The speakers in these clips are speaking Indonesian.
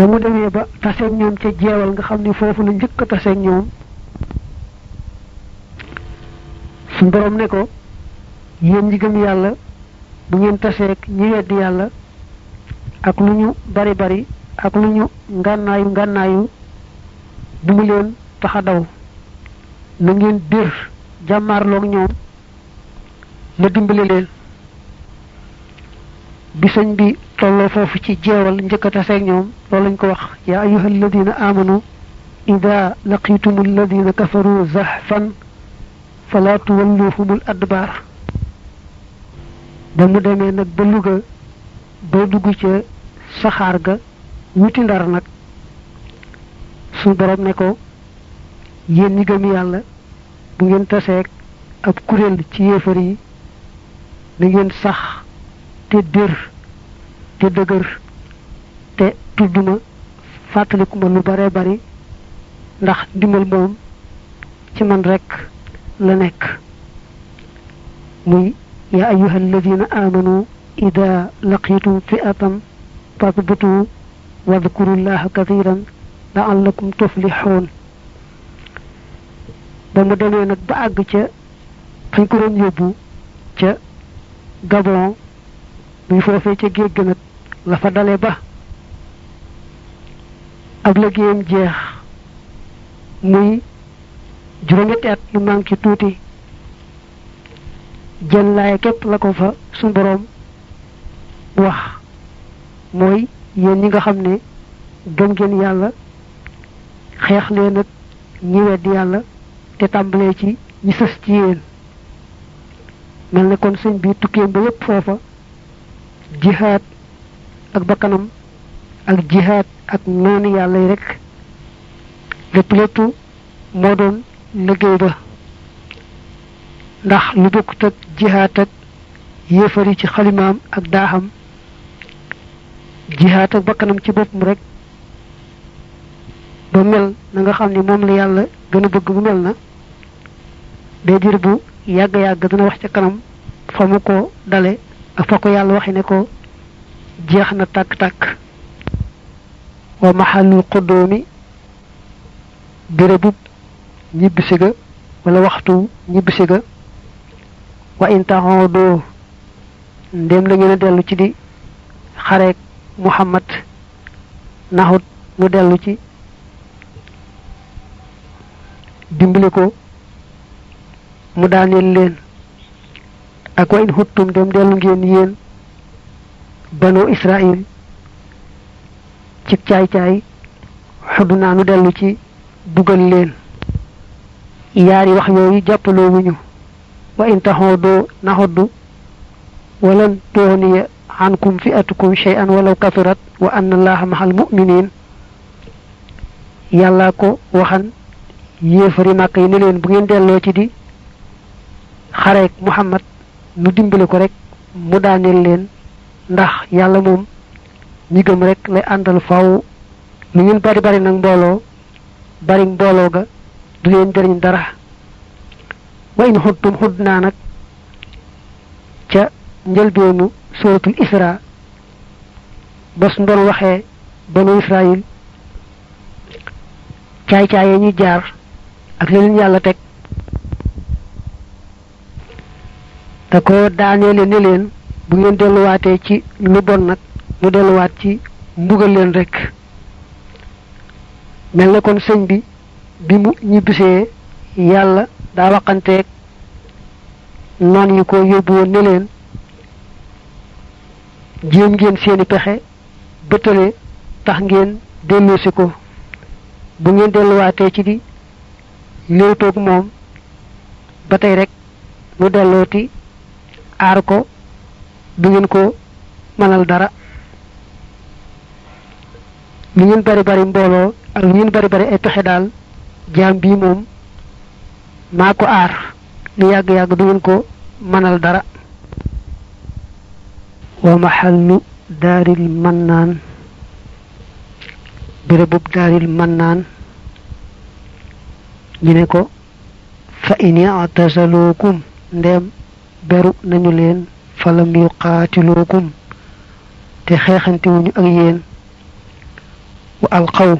ba mu demee ba taseeg ñoom ca jeewal nga xam ni foofu la njëkk a ñoom. Suñ borom ne ko yéen ñi gëm yàlla bu ngeen taseeg ñi weddi yàlla ak lu ñu bari bari ak lu ñu ngànnaayu ngànnaayu bu mu leen tax a daw. Na ngeen bir jàmmaarloog ñoom ma dimbali leen bi sëñ bi tolloo foofu ci jeewal njëkk a taseeg ñoom loolu lañ ko wax yaa ayuha alladina amanu ida laqitum alladina kafaru zahfan fala tuwalluhumul adbaar ba mu demee nag ba Luga ba dugg ca saxaar ga wuti ndar nag suñ borom ne ko yéen ñi yàlla bu ngeen taseeg ab kuréel ci yéefar yi na ngeen sax te dër te dëgër te tudduma fàttaliku ma lu bare bari ndax ndimbal moom ci man rekk la nekk muy yaa ayuha alladina amanu ida laqitum fi'atan fathbutu wadkuru llaha kathiran la'allakum tuflihun ba mu demee nag ba àgg ca fañ ko doon yóbbu ca Gabon muy foofee ca géej ga la fa dale ba ab liggéeyam jeex muy juróom-ñetti at yu manqué tuuti jën laay képp la ko fa suñ boroom wax mooy yéen ñi nga xam ne gëm ngeen yàlla xeex leen ak ñi weddi yàlla te tàmbalee ci ñi sës ci yéen. mel ne kon sëñ bi tukkeem ba yépp foofa jihaad ak bakkanam ak jihaad ak noonu yàlla yi rek lépp lépp moo doon liggéey ba. Ndax lu bokkut ak jihaad ak yéefar yi ci xalimaam ak daaxam jihaad ak bakkanam ci boppam rek ba mel na nga xam ne moom la yàlla gën a bëgg mu mel na day dir bu yàgg-yàgg dina wax ca kanam fa mu ko dale ak fa ko yàlla waxe ne ko jeex na tàkk-tàkk wa maxallul xuddoomi bérébub ñibbisi ga wala waxtu ñibbisi ga wa intaxoo doo ndéem la ngeen a dellu ci di xareek muhammad naxut mu dellu ci dimbali ko mu daaneel leen ak wa in xuttum dem dellu ngeen yéen banu israil ci caay-caay xudd naa nu dellu ci dugal leen. yaari wax yooyu jàppaloo wuñu wa in taxoodoo naxoddu walan tuxniya ankum fi'atukum shay'an walaw kathurat wa anna allaha mahal mu'minin yàllaa ko waxan yéefari màkk yi ne leen bu ngeen delloo ci di xareek muhammad nu dimbale ko rek mu daaneel leen ndax yàlla moom ñi gëm rek lay àndal faw lu ngeen bari bari nag mbooloo bari mbooloo ga du leen jëriñ dara. Wa in xuttum xudd naa nag ca suratul isra ba su doon waxee banu israil caay-caay ya ñu jaar ak yàlla teg te ko daaneele ne leen bu ngeen delluwaatee ci lu bon nag mu delluwaat ci mbugal leen rek. Mel na kon sëñ bi bi mu ñibbisee yàlla daa waxanteeg noon yi ko yóbbu woon ne leen jéem ngeen seeni pexe bëtale tax ngeen delloosi ko. Bu ngeen delluwaatee ci di léewtoog moom ba tey rek mu dellooti aar ko du ngeen ko mënal dara. Lu ngeen bari bari mbooloo ak lu ngeen bari bari ay pexe daal jaam bii moom maa ko aar. Lu yàgg-yàgg du ngeen ko mënal dara. Wa maxallu daaril mannaan. Bérébub daaril mannaan. Ñu ne ko fa ini atasalukum ndem beru nañu leen falam yuqaatilukum te xeexantiwuñu ak yéen. Wa alqaw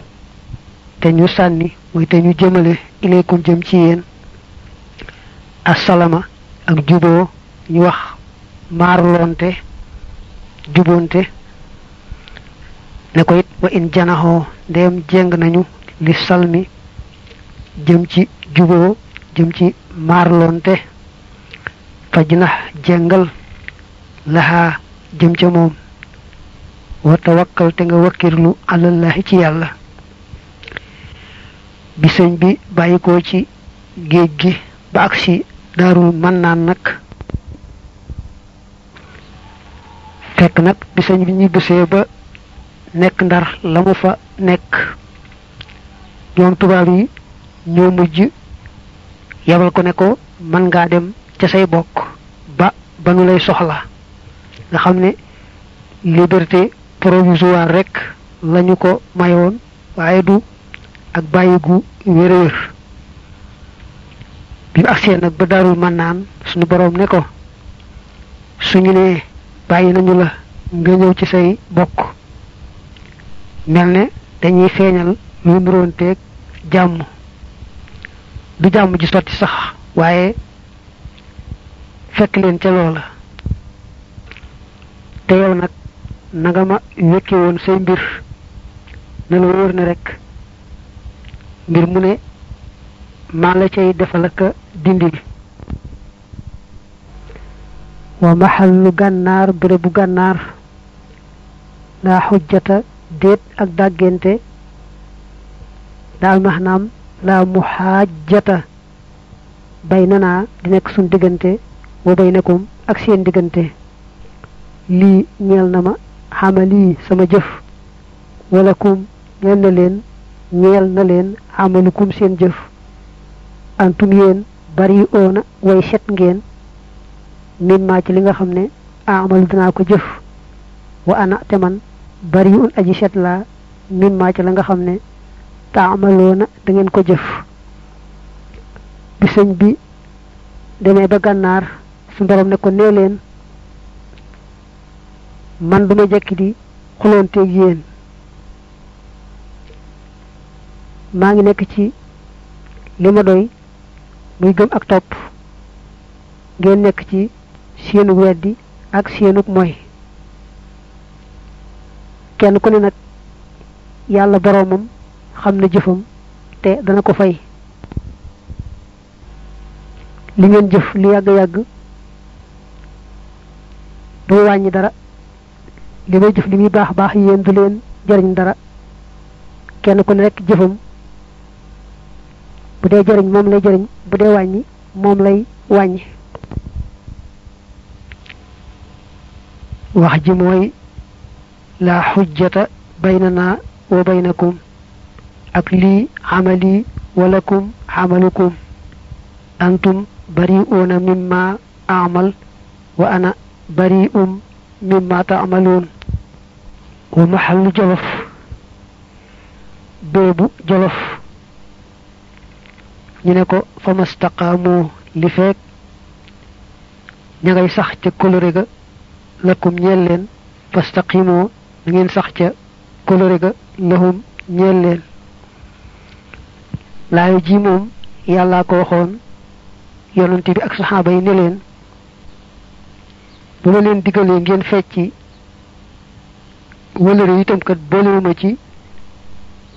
te ñu sànni mooy te ñu jëmale ilaykum jëm ci yéen. Assalama ak juboo ñu wax maarloonte jubonte ne ko it wa in janaxoo ndeyam jeng nañu li salmi jëm ci juboo jëm ci faj na jengal laxaa jëm ca moom. wa tawakkal te nga wakkirlu alallahi ci yàlla. bi sëñ bi bàyyikoo ci géej gi ba agsi daarul man naan nag. fekk nag bi sëñ bi ñibbisee ba nekk ndar la mu fa nekk. ñoom tubaab yi ñoo mujj yabal ko ne ko mën ngaa dem ca say bokk ba ba nu lay soxla. Nga xam ne liberté provisoire rek lañu ko mayoon waaye du ak bàyyi gu wér wér bi agsee nag ba daarul mën naan suñu boroom ne ko suñu ne bàyyi nañu la nga ñëw ci say bokk. Mel ne dañuy feeñal lu nuroonteeg du jàmm ji sotti sax waaye fekk leen ca loola. Te yow nag na nga ma wékke woon say mbir na la wóor ne rek mbir mu ne maa la cay defal ak dindil. Wa maxallu gànnaar bérébu gànnaar laa xujjata déet ak dàggente daal maanaam laa muxaajata bay nanaa di nekk suñ diggante wa bay nekum ak seen lii ñeel na ma xamalii sama jëf. Wala kum ñeel na leen ñeel na leen xamalukum seen jëf. Antum yéen bari oona way set ngeen. Min maa ci li nga xam ne amalu ko jëf. Wa ana te man bari un aji set laa. Min maa ci la nga da ngeen ko jëf. Bi bi demee ba gànnaar su borom ne ko nee leen man duma jekki di xuloonteeg yéen. Maa ngi nekk ci li ma doy muy gëm ak topp. Ngeen nekk ci seenug weddi ak seenug moy. Kenn ku ne nag yàlla boroomam xam na jëfam te dana ko fay. Li ngeen jëf lu yàgg-yàgg du wàññi dara li may jëf li muy baax baax yéen du leen jariñ dara kenn ku ne rek jëfam bu dee jariñ moom lay jariñ bu dee wàññi moom lay wàññi wax ji mooy la xujjata baynana wa baynakum ak lii xamali walakum xamalukum antum bari'una mimma amal wa ana bari'um mimma ta'malun. Wa mahallu jolof boobu jolof ñu ne ko fa mastaqaamu li feek? Ña ngay sax ca kolore ga lakum ñeel leen fastaqimoo da ngeen sax ca kolore ga lahum ñeel leen. Laayo ji moom yàllaa ko waxoon yonante bi ak saxaaba yi ne leen bu ma leen diggalee ngeen fecci wëlëre itam kat boolewuma ci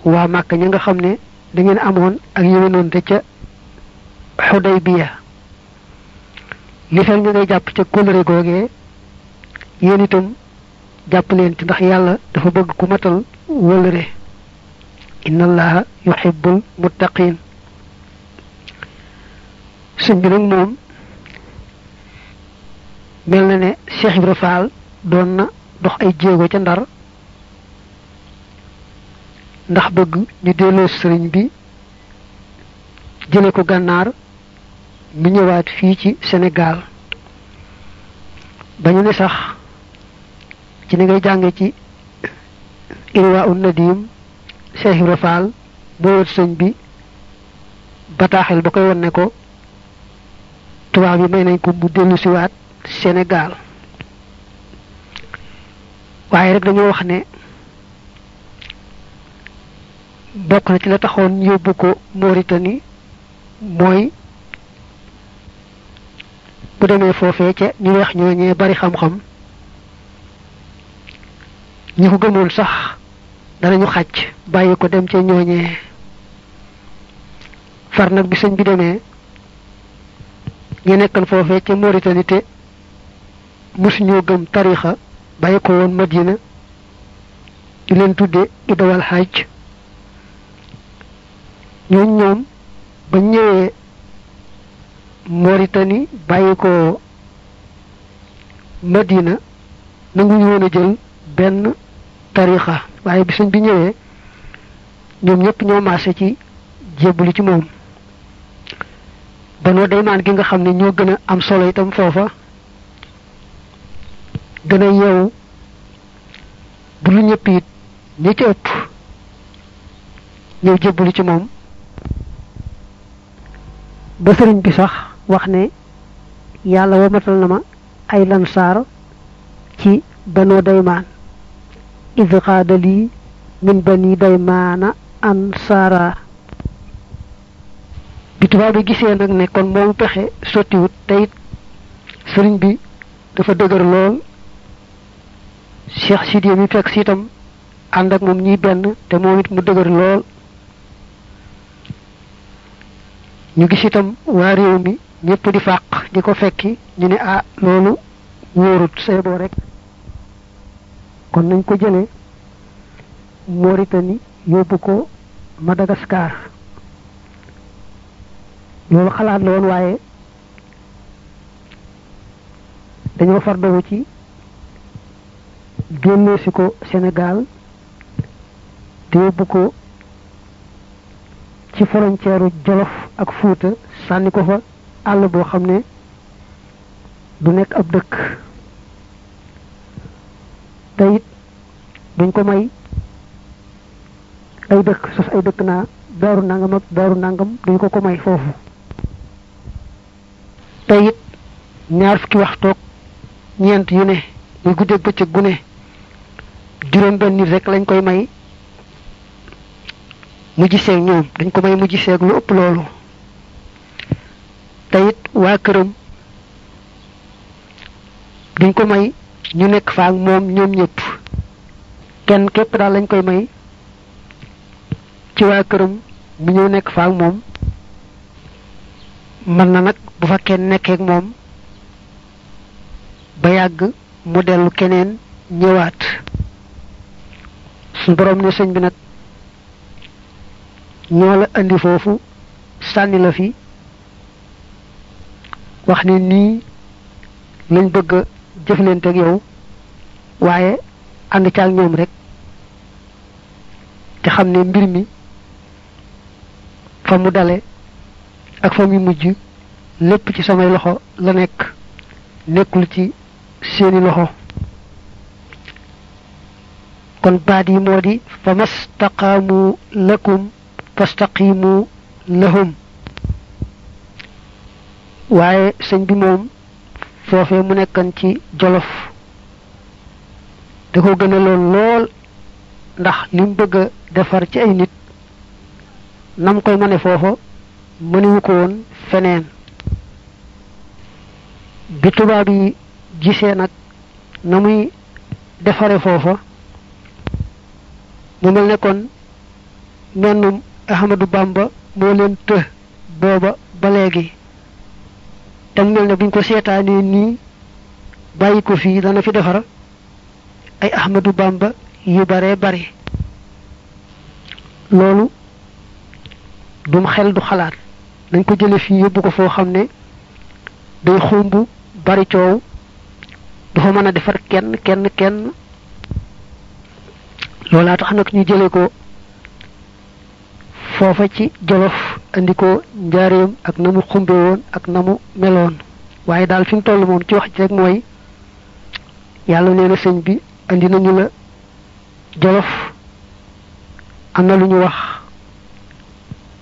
waa màkk ña nga xam ne da ngeen amoon ak yéwénoon te ca xudaybiya li fel ñu ngay jàpp ca kóllëre googee yéen itam jàpp leen ci ndax yàlla dafa bëgg ku matal wëlëre. Inna allaha yuhibbul muttaqin. Suñ bi moom mel na ne Cheikh Ibra Fall doon na dox ay jéego ca ndar ndax bëgg ñu delloo sëriñ bi jële ko gànnaar mu ñëwaat fii ci Sénégal. Ba ne sax ci ni ngay jànge ci irwa un nadim Cheikh Ibra Fall boo sëñ bi bataaxel ba koy won ko tubaab yi may nañ ko mu Sénégal. Waaye rek dañoo wax ne bokk na ci la taxoon yóbbu ko Mauritanie mooy bu demee foofee ca ñu weex ñooñee bari xam-xam. Ñi ko gëmoon sax danañu xàcc bàyyi ko dem ca ñooñee. Far nag bi sëñ bi demee ñu nekkan foofee ca Mauritanie te mosuñoo gëm tarixa bàyyi ko Madina di leen tudde idawal xaaj ñooñ ñoom ba ñëwee Mauritanie bàyyi ko Madina nanguñu woon a jël benn tarixa waaye bi sëñ bi ñëwee ñoom ñëpp ñoo maase ci jébbalu ci moom. Banoo daymaan gi nga ñoo am solo itam gën a yeewu. Bu lu ñëpp it ñi ci ëpp ñëw jébbalu ci moom. Ba sëriñ bi sax wax ne yàlla wamatal na ma ay lansaar ci banoo daymaan. Id xaada lii min bani daymaana ansaara. Bi tubaab bi gisee nag ne kon moomu pexe sottiwut te it sëriñ bi dafa dëgër lool Cheikh Sidiya mi fekk si ànd ak moom ñuy benn te moom it mu dëgër lool. Ñu gis itam waa réew mi ñëpp di fàq di ko fekki ñu ne ah loolu wóorut seeboo rek. Kon nañ ko jëlee Mauritanie yóbbu ko Madagascar. Loolu xalaat la woon waaye dañoo far dogu ci génnee si ko Sénégal te yóbbu ko ci frontière Jolof ak Fuuta sànni ko fa àll boo xam ne du nekk ab dëkk. Te it duñ ko may ay dëkk sos ay dëkk naa daaru nangam ak daaru nangam duñ ko ko may foofu. Te it ñaar fukki ñeent yu ne bëccëg gu ne juróom benn nit rek lañ koy may. Mu giseeg ñoom dañ ko may mu giseeg lu ëpp loolu. Te it waa këram duñ ko may ñu nekk fa ak moom ñoom ñëpp. Kenn képp daal lañ koy may ci waa këram ñëw nekk fa moom. Mën na nag bu fa kenn moom ba yàgg mu dellu keneen ñëwaat su borom ne sëñ bi nag ñoo la andi foofu sànni la fi wax ni nii lañ bëgg jëflante ak yow waaye ànd ca ak ñoom rek te xam ne mbir mi fa mu dale ak fa mu mujj lépp ci samay loxo la nekk nekkul ci seeni loxo kon baat yi moo di lakum fastaqimu lahum. Waaye sëñ bi moom foofee mu nekkan ci jolof da ko gën lool lool ndax lim bëgg defar ci ay nit nam koy ko woon feneen. Bi tubaab yi gisee nag na mu mel ne kon mennum Ahmadu Bamba moo leen të booba ba léegi te mu mel ne buñ ko seetaanee nii bàyyi ko fii dana fi defar. Ay Ahmadu Bamba yu bare bari loolu dum xel du xalaat. Nañ ko jële fii yóbbu ko foo xam ne day bari coow du fa mën a defar kenn kenn kenn loolaa tax nag ñu jële ko foofa ci jolof andi ko njaareem ak na mu xumbe woon ak na mu meloon. waaye daal fi mu toll moom ci wax ji rek mooy yàlla nee na sëñ bi andi nañu la jolof. am na lu ñu wax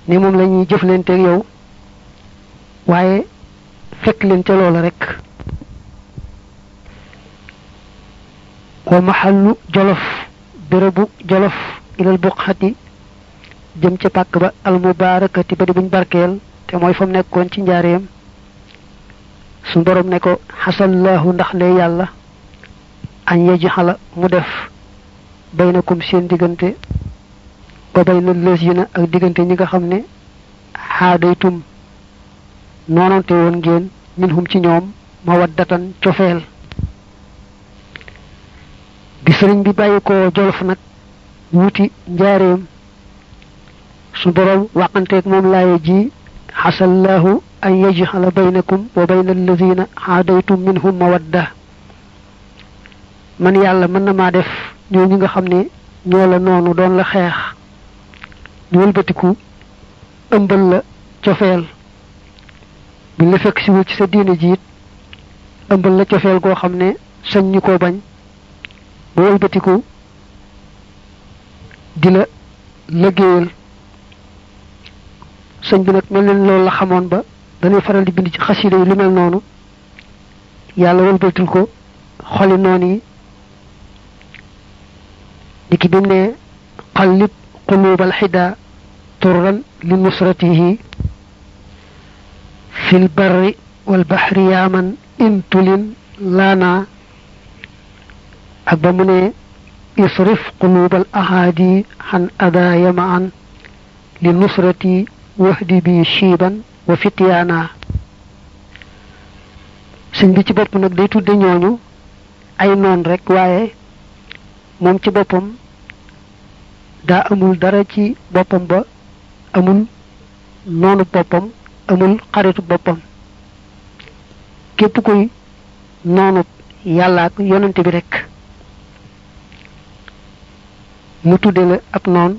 ne moom la ñuy jëflanteeg yow waaye fekk leen loola rek. wa maxallu jolof bérébu jolof ilal buqxati jëm ca pàkk ba al mubarakati ba di buñ barkeel te mooy fa mu nekkoon ci njaareem. Su borom ne ko xasallahu ndax ne yàlla añ yeji xala mu def baynakum seen diggante ba bayna lësina ak diggante ñi nga xam ne xaadaytum noonante woon ngeen minhum ci ñoom ma waddatan cofeel bi sëriñ bi bàyyi ko jolof nag wuti njaareem. Su borom waxanteeg moom laaye ji xasallahu an yajxala baynakum wa bayna alladina xaadaytum minhum mawadda. Man yàlla mën na maa def ñoo ñi nga xam ne ñoo la noonu doon la xeex. Ñu wëlbatiku ëmbal la cofeel. Bi la fekk siwul ci sa diine jiit ëmbal la cofeel goo xam ne sañ ñu ko bañ. ba wëlbatiku di la liggéeyal sëñ bi nag mel na loolu la xamoon ba dañuy faral di bind ci xasida yi lu mel noonu yàlla wëlbatul ko xoli noon yi niki bi mu ne xallib qulubal xida turran li nusratihi fil barri wal baxri yaaman intulin laana ak ba mu ne isrif qulubal ahadi xan adaaya maan li nusrati wahdi bi shiiban wa fityaana sëñ bi ci bopp nag day tudde ñooñu ay noon rek waaye moom ci boppam daa amul dara ci boppam ba amul noonu boppam amul xaritu boppam képp kuy noonu yàlla ak yonante bi rek mu tudde la ab noon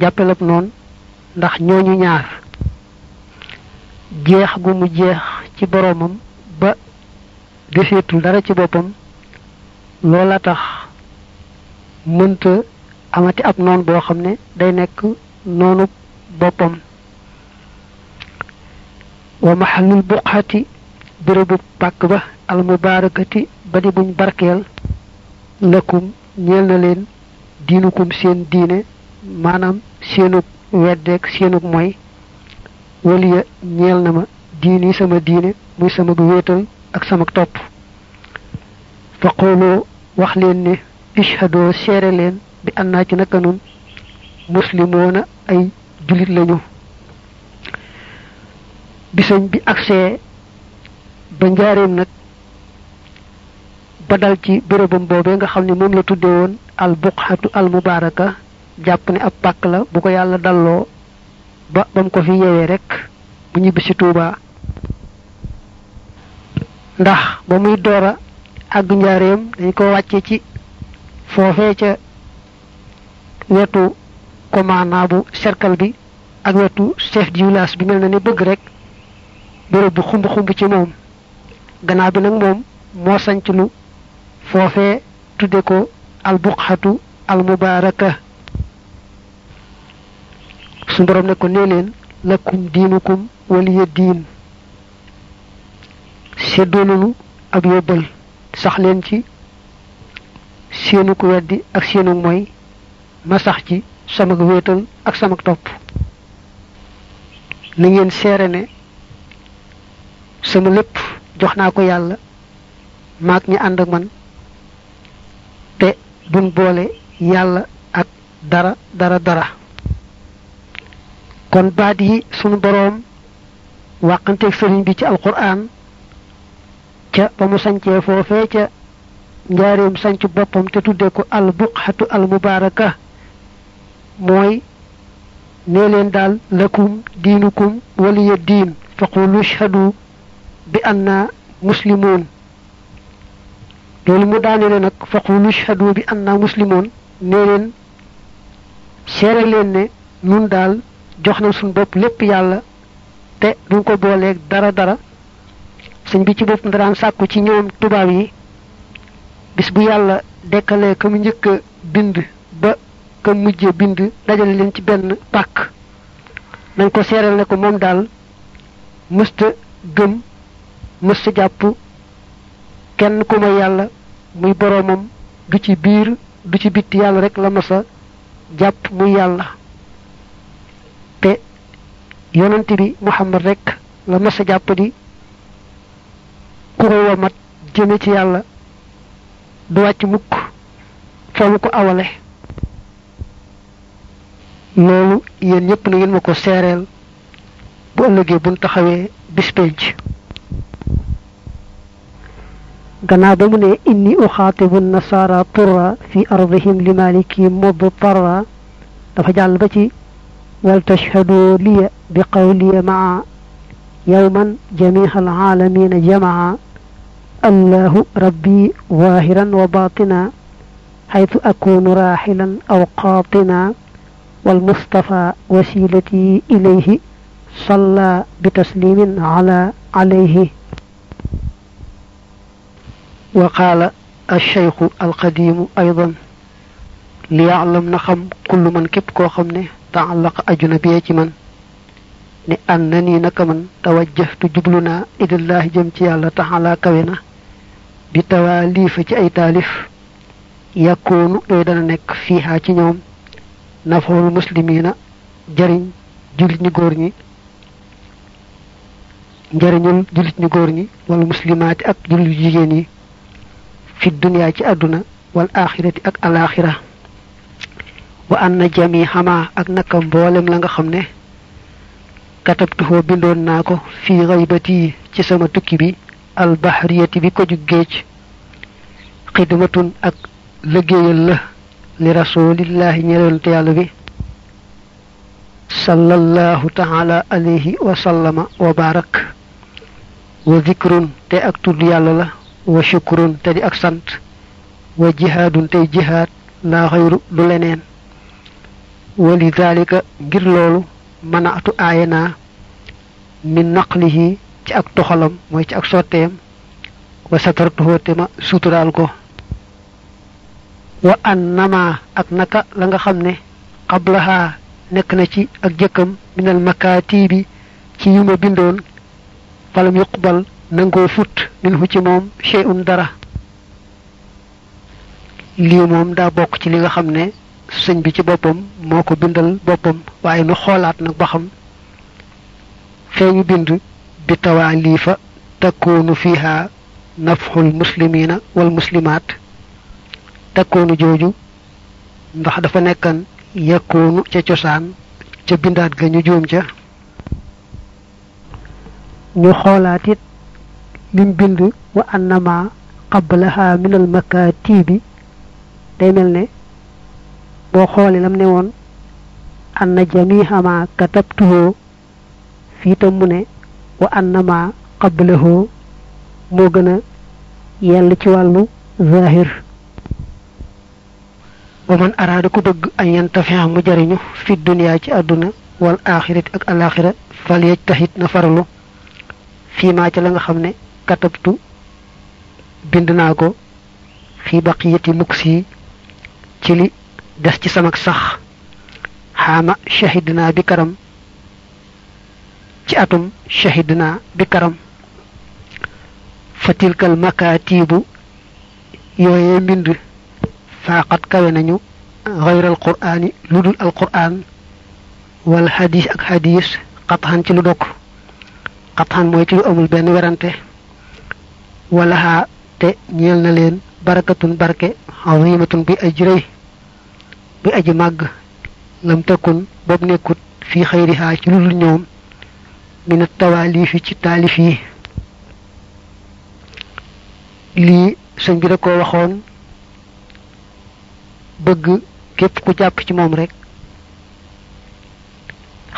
jàppel ab noon ndax ñooñu ñaar jeex gu mu jeex ci boroomam ba deseetul dara ci boppam loola tax mënta amati ab noon boo xam ne day nekk noonu boppam. Wa maxallul buqati bérébu pàkk ba al mubarakati ba buñ barkeel lakum ñeel na leen diinukum seen diine maanaam seenug weddeeg seenug mooy waliya ñeel na ma sama diine muy sama wéetal ak sama topp. Fa xooloo wax leen ne ishadoo seere leen bi annaa ci naka nun muslimoona ay julit lañu. Bisañ bi agsee ba njaareem nag ba dal ci bérébam boobee nga xam ne moom la tudde woon al buqxatu al mubaraka jàpp ne ab pàkk la bu ko yàlla dalloo ba bam ko fi yewee rek bu ñibbi si tuubaa ndax ba muy doora àgg njaareem dañ ko wàcce ci foofee ca wetu commandant bu cercle bi ak wetu chef du village bi mel na bëgg rek béréb bu xumb xumb ci moom. Gannaaw bi lu tudde ko al buqxatu al mubaraka su borom ne ko leen lakum diinukum waliya diin. Seddoo nanu ab yóbbal. Sax leen ci seenu ko weddi ak seenu mooy ma sax ci sama wéetal ak sama topp. Na ngeen seere ne sama lépp jox ko yàlla maag ñi ànd ak man te buñ boole yàlla ak dara dara dara. Kon baat yi sunu boroom wàqanteeg sëriñ bi ci alquran ca ba mu sancee foofee ca njaareem sanc boppam te tudde ko al buqxatu al mubaraka mooy nee leen daal lakum diinukum waliya diin faqulu shhadu bi anna muslimoon loolu mu daanele nag faqulu shhadu bi anna muslimoon nee leen seere leen ne nun daal jox na suñ bopp lépp yàlla te duñ ko booleeg dara dara. Sëñ bi ci bopp ndaraan sàkku ci ñoom tubaab yi bis bu yàlla dekkalee ka mu njëkk bind ba ka mujje bind dajale leen ci benn pàkk. Nañ ko seeral ne ko moom daal mësta gëm mësta jàpp kenn ku may yàlla muy boroomam du ci biir du ci bitti yàlla rek la masa jàpp muy yàlla. Yonent bi muhammad rek la mas a jàpp di ku ko womat jëme ci yàlla du wàcc mukk fa mu ko awale. Loolu yéen ñëpp na ngeen ma ko seereel bu ëllëgee buñ taxawee bis gannaaw ba mu ne inni uxaatibu nasara turra fi ardihim li maliki mudtarra dafa jàll ba ci wal tashhadu liya bi qawliya maa yawman jamiha alaalamina jamaa allahu rabbi zahiran wa batina حيث أكون راحلا أو قاطنا والمصطفى وسيلتي إليه صلى بتسليم على عليه وقال الشيخ القديم أيضا ليعلم نخم كل من كيب كو خمني تعلق أجنبية من لأنني نكمن توجهت جبلنا إلى الله جمتي الله تعالى كوينة بتواليف أي تاليف يكون إذا نك فيها تنوم نفهم المسلمين جرين جلت نغورني جرين جلت نغورني والمسلمات أك جلت جيني fi dunya ci àdduna wal axirati ak alaxira wa anna jami xama ak naka mboolem la nga xam ne katabtuhoo bindoon naa ko fii xaybati ci sama tukki bi albahriyati bi ko jug géej xidmatun ak liggéeyal la li rasulillahi ñeelante yàlla bi sallallahu taala alayhi wa sallama wa barak wa zikrun te ak tudd yàlla la wa shukrun te di ak sant. Wa jihaadun tey jihaad laa xayru du leneen. Wa li dalika ngir loolu manaatu aaya naa. Min naqlihi ci ak toxalam mooy ci ak sotteem. Wa satartuhoo te ma suturaal ko. Wa annama ak naka la nga xam ne qablaha nekk na ci ak jëkkam minal makaatibi ci yu ma bindoon. Falam yuqbal nangoo fut minhu ci moom shay'un dara. Lii moom daa bokk ci li nga xam ne sëñ bi ci boppam moo ko bindal boppam. Waaye nu xoolaat nag ba xam feeñu bind bi tawaalifa takkoonu fiha nafxul muslimina wal muslimaat. Takkoonu jooju ndax dafa nekkan yakkoonu ca cosaan ca bindaat ga ñu juum ca. Ñu xoolaat lim bind wa annama qablaha min al makatibi. Day mel ne boo xoolee lam ne woon anna jamiha ma katabtuhu fii tam mu ne wa annama qablahu moo gën a yell ci wàllu zahir wa man araada ku bëgg an yantafiha mu jariñu fi dunya ci àdduna wal axirati ak alaxira fal yajtahid na farlu fii maa ca la nga xam ne katabtu bind naa ko fii baqiyati muksi ci li des ci samak sax. Xaama shahidna bi karam ci atum shahidna bi karam. Fa tilkal makaatibu yooyee mbind faaqat kawe nañu xayral qur'aani lu dul alqur'aan wal hadis ak hadis xatxan ci lu dokk. Xatxan mooy ci lu amul benn werante walaha te ñeel na leen barakatun barke azimatun bi aj rëy bi aji màgg. Lam tëkkun boobu nekkut fii xayrihaa ci lu dul ñoom min tawaalifi ci taalif yi. Lii sëñ bi da ko waxoon bëgg képp ku jàpp ci moom rek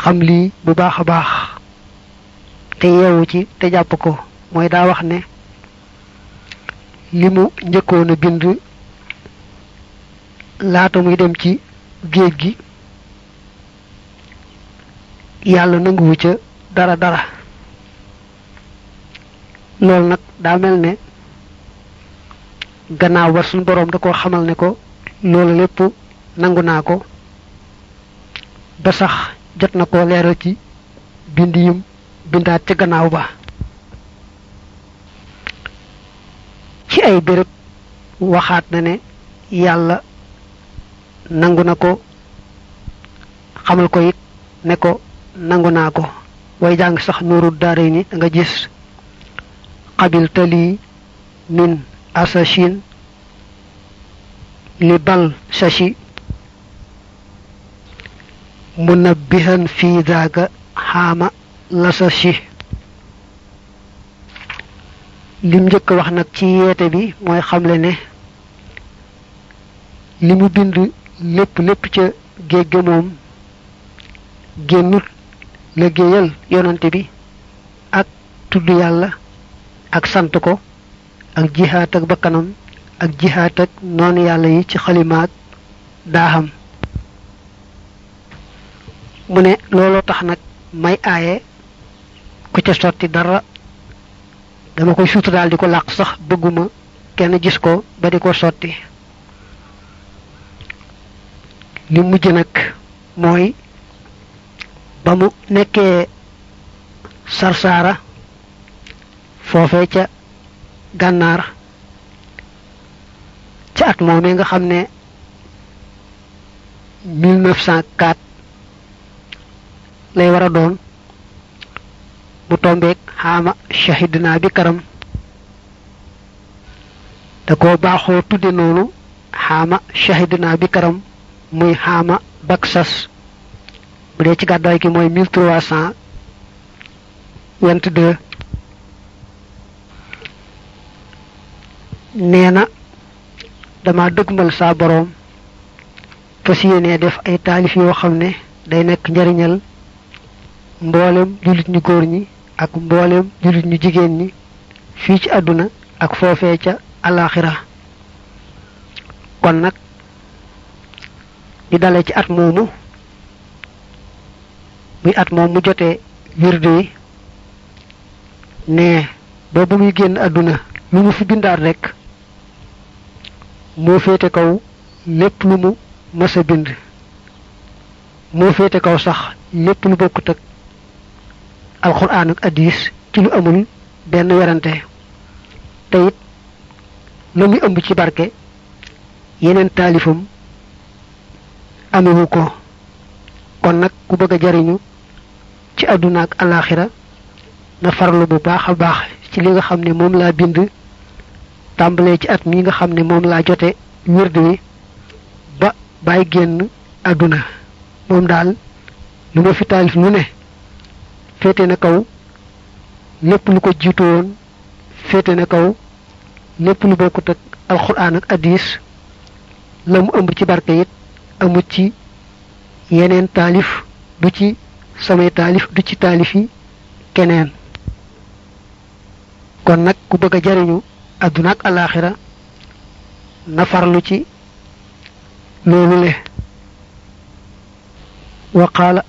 xam lii bu baax a baax te yeewu ci te jàpp ko mooy daa wax ne li mu njëkkoon a bind laata muy dem ci géej gi yàlla nanguwu ca dara dara. Loolu nag daa mel ne gannaaw ba suñu boroom da koo xamal ne ko loolu lépp nangu naa ko ba sax jot na koo leeral ci bind yim bindaat ca gannaaw ba. Ci ay béréb waxaat na ne yàlla nangu na ko xamal ko it ne ko nangu naa ko. Way jàng sax ni nga gis min asashin li bal sashi munabbihan fi daaka xaama lasashi lim njëkk wax nag ci yeete bi mooy xamle ne li mu bind lépp lépp ca géej ga moom génnut liggéeyal yonante bi ak tudd yàlla ak sant ko ak jihaat ak bakkanam ak jihaat ak noonu yàlla yi ci xalimaak daaxam. mu ne looloo tax nag may aaye ku ca sotti dara dama koy suturaal di ko làq sax bëgguma kenn gis ko ba di ko sotti. Li mujj nag mooy ba mu nekkee ca gànnaar ca at moomee nga xam ne 1904 lay war a doon mu tombeek xaama shahidna bi karam. Da ko baaxoo tudde noonu xaama shahidna bi karam muy xaama baksas. Bu dee ci gàddaay gi mooy 1322 nee na dama dëgmal saa boroom fas yéenee def ay taalif yoo xam ne day nekk njariñal mboolem jullit ñu góor ñi ak mboolem jullit ñu jigéen ñi fii ci àdduna ak foofee ca alaxira kon nag di dale ci at moomu muy at moom mu jotee wirde yi ne ba muy génn àdduna lu mu fi bindaat rekk moo féete kaw lépp lu mu mës bind. Moo féete kaw sax lépp lu bokkut ak alxuraan ak addis ci lu amul benn werante. Te it la muy ëmb ci barke yeneen taalifam amewu ko. Kon nag ku bëgg jariñu ci àdduna ak alaaxira na farlu bu baax a baax ci li nga xam ne moom laa bind tàmbalee ci at mi nga xam ne moom laa jote wird wi ba bàyyi génn àdduna. Moom daal lu ma fi taalif lu ne féete na kaw lépp lu ko jiitu woon féete na kaw lépp lu bokkut ak alxuraan ak addis la mu ëmb ci barke it amut ci yeneen taalif du ci samay taalif du ci taalif yi keneen kon nag ku bëgg a jariñu àdduna ak alaxira na farlu ci loolu le wa qaala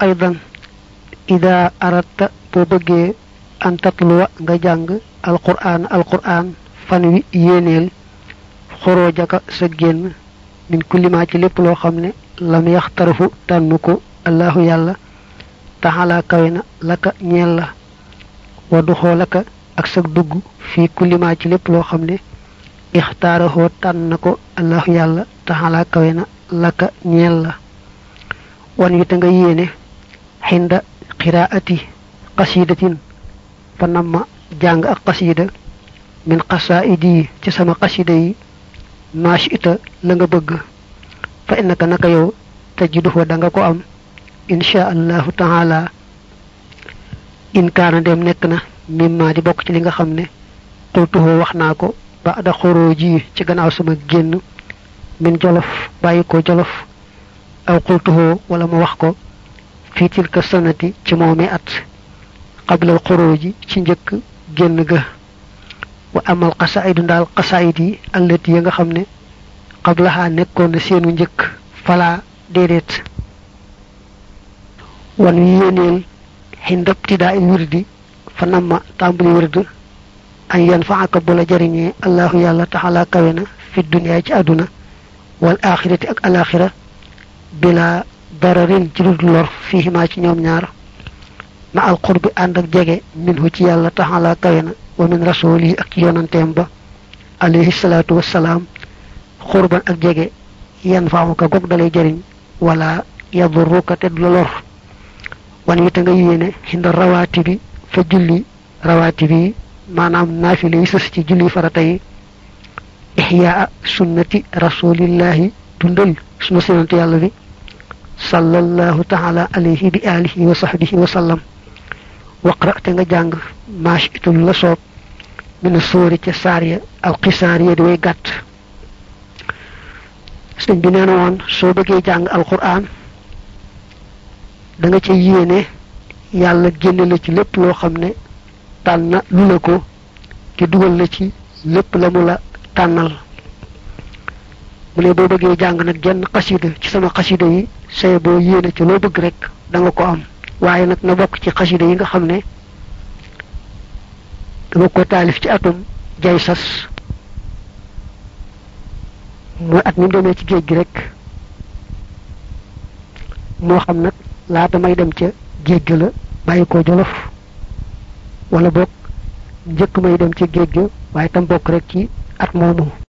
ida aratta boo bëggee an tatluwa nga jàng alquran alquran fan wi yéeneel xoroojaka sa génn. Min kullimaa ci lépp loo xam ne lam yaxtarafu tànnu yàlla taxalaa kawe na laka la wa duxoo laka ak sa dugg fii kullimaa ci lépp loo xam ne ixtaarahoo tànn ko allahu yàlla taxalaa kawe na laka ñeel la. Wan wi te nga yéene xinda qiraati qasidatin fa namma jàng ak qasida min qasaidi ci sama qasida yi maash ita la nga bëgg. Fa innaka naka yow tajiduhu da nga ko am insha allahu taala. In kaana dem nekk na mimma di bokk ci li nga xam ne xultuhoo wax naa ko ba da xoroo ji ci gannaaw sama génn min jolof bàyyi ko jolof aw xultuhoo wala ma wax ko fii tilka sanati ci moomee at qablal xoroo ji ci génn ga. Wa amal xasaidu ndaal xasaid yi allati ya nga xam ne qablaha nekkoon na seenu njëkk. Fala déedéet. Wan wi yéeneel xindab tidaa wirdi fa namma tàmbali wird an yan fa aka bu la jariñee allahu yàlla taxalaa kawe na fi duniyaa ci àdduna wal axirati ak alaxira bila dararin ci lu lor fiihimaa ci ñoom ñaar. Ma al qurbi ànd ak jege minhu ci yàlla taxalaa kawe na wa min rasulihi ak ci yonanteem ba. Alayhi salaatu wassalaam xurban ak jege yan faamuka goog dalay jariñ wala yadurruka te du la lor. Wan wi te nga yéene xinda rawaati bi fa julli rawaati bi maanaam naafile yi sës ci julli farata yi. Ixyaa sunnati rasulillahi dundal sunu yàlla bi. Sallallahu taala alayhi bi alihi wa sahbihi wa sallam. Waqra te nga jàng maashitul la soob. Mina sóori ca saar ya alxisaar ya di way na woon soo bëggee jàng alquran da nga ca yéene yàlla génne la ci lépp loo xam ne tànn lu la ko te dugal la ci lépp la mu la tànnal. Mu ne boo bëggee jàng nag genn xasida ci sama xasida yi say boo yéene ci loo bëgg rek da ko am. waaye nag na bokk ci xasida yi nga xam ne dama ko taalif ci atum jay sas. mooy at mi demee ci géej gi rek. moo xam nag laata may dem ca géej ga la bàyyi ko jolof. wala bokk njëkk may dem ca géej ga waaye tam bokk rek ci at moomu.